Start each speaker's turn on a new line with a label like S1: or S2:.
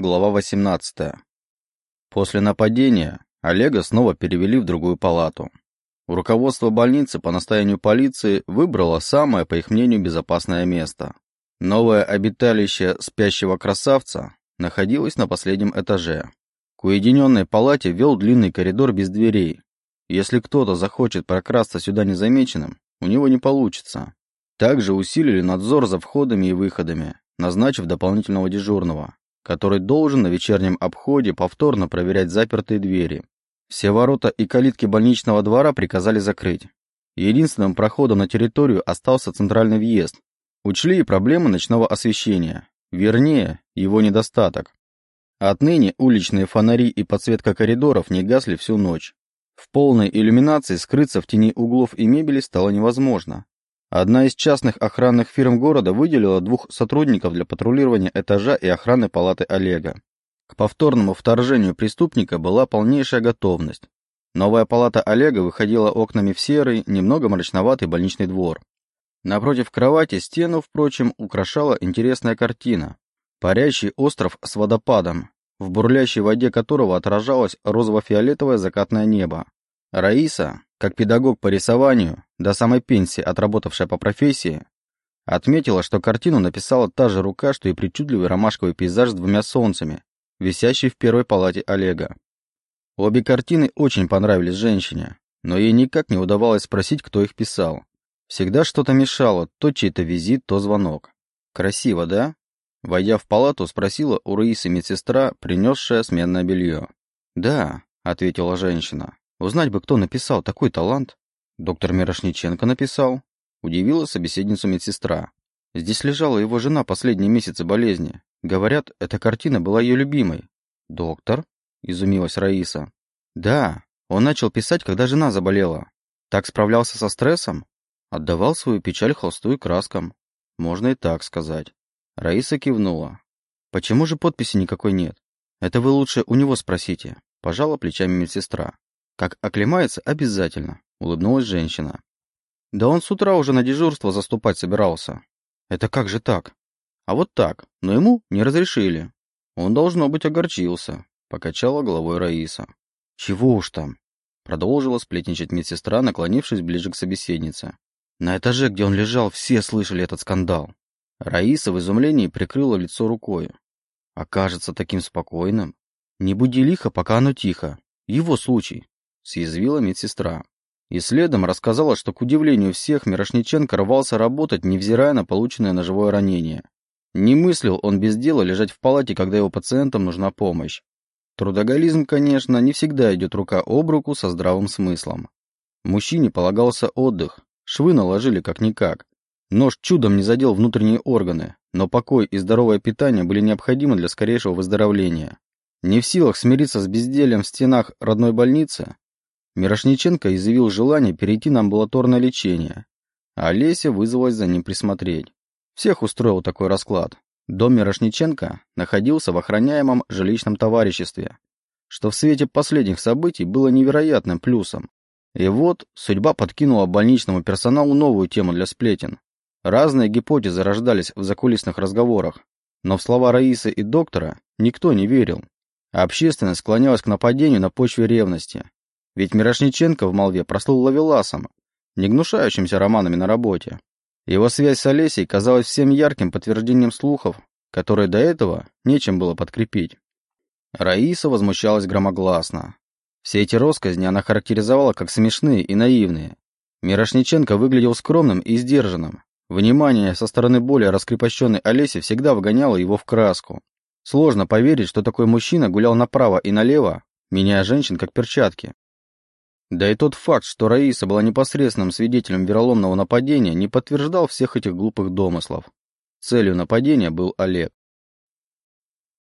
S1: Глава 18. После нападения Олега снова перевели в другую палату. Руководство больницы по настоянию полиции выбрало самое, по их мнению, безопасное место. Новое обиталище спящего красавца находилось на последнем этаже. К уединенной палате вел длинный коридор без дверей. Если кто-то захочет прокрасться сюда незамеченным, у него не получится. Также усилили надзор за входами и выходами, назначив дополнительного дежурного, который должен на вечернем обходе повторно проверять запертые двери. Все ворота и калитки больничного двора приказали закрыть. Единственным проходом на территорию остался центральный въезд. Учли и проблемы ночного освещения, вернее, его недостаток. Отныне уличные фонари и подсветка коридоров не гасли всю ночь. В полной иллюминации скрыться в тени углов и мебели стало невозможно. Одна из частных охранных фирм города выделила двух сотрудников для патрулирования этажа и охраны палаты Олега. К повторному вторжению преступника была полнейшая готовность. Новая палата Олега выходила окнами в серый, немного мрачноватый больничный двор. Напротив кровати стену, впрочем, украшала интересная картина. Парящий остров с водопадом, в бурлящей воде которого отражалось розово-фиолетовое закатное небо. Раиса, как педагог по рисованию, до самой пенсии отработавшая по профессии, отметила, что картину написала та же рука, что и причудливый ромашковый пейзаж с двумя солнцами, висящий в первой палате Олега. Обе картины очень понравились женщине, но ей никак не удавалось спросить, кто их писал. Всегда что-то мешало, то чей-то визит, то звонок. Красиво, да? Войдя в палату, спросила у Раисы медсестра, принесшая сменное белье. «Да», — ответила женщина. «Узнать бы, кто написал такой талант». Доктор Мирошниченко написал. Удивила собеседницу медсестра. Здесь лежала его жена последние месяцы болезни. Говорят, эта картина была ее любимой. Доктор? Изумилась Раиса. Да, он начал писать, когда жена заболела. Так справлялся со стрессом? Отдавал свою печаль холсту и краскам. Можно и так сказать. Раиса кивнула. Почему же подписи никакой нет? Это вы лучше у него спросите. Пожала плечами медсестра. Как оклемается, обязательно. Улыбнулась женщина. Да он с утра уже на дежурство заступать собирался. Это как же так? А вот так, но ему не разрешили. Он, должно быть, огорчился, покачала головой Раиса. Чего уж там? Продолжила сплетничать медсестра, наклонившись ближе к собеседнице. На этаже, где он лежал, все слышали этот скандал. Раиса в изумлении прикрыла лицо рукой. Окажется таким спокойным. Не буди лихо, пока оно тихо. Его случай, съязвила медсестра. И следом рассказала, что, к удивлению всех, Мирошниченко рвался работать, невзирая на полученное ножевое ранение. Не мыслил он без дела лежать в палате, когда его пациентам нужна помощь. Трудоголизм, конечно, не всегда идет рука об руку со здравым смыслом. Мужчине полагался отдых, швы наложили как-никак. Нож чудом не задел внутренние органы, но покой и здоровое питание были необходимы для скорейшего выздоровления. Не в силах смириться с бездельем в стенах родной больницы, Мирошниченко изъявил желание перейти на амбулаторное лечение, а Олеся вызвалась за ним присмотреть. Всех устроил такой расклад. Дом Мирошниченко находился в охраняемом жилищном товариществе, что в свете последних событий было невероятным плюсом. И вот судьба подкинула больничному персоналу новую тему для сплетен. Разные гипотезы рождались в закулисных разговорах, но в слова Раисы и доктора никто не верил. А общественность склонялась к нападению на почве ревности, ведь Мирошниченко в молве прослыл ловеласом, не гнушающимся романами на работе. Его связь с Олесей казалась всем ярким подтверждением слухов, которые до этого нечем было подкрепить. Раиса возмущалась громогласно. Все эти россказни она характеризовала как смешные и наивные. Мирошниченко выглядел скромным и сдержанным. Внимание со стороны более раскрепощенной Олеси всегда вгоняло его в краску. Сложно поверить, что такой мужчина гулял направо и налево, меняя женщин как перчатки. Да и тот факт, что Раиса была непосредственным свидетелем вероломного нападения, не подтверждал всех этих глупых домыслов. Целью нападения был Олег.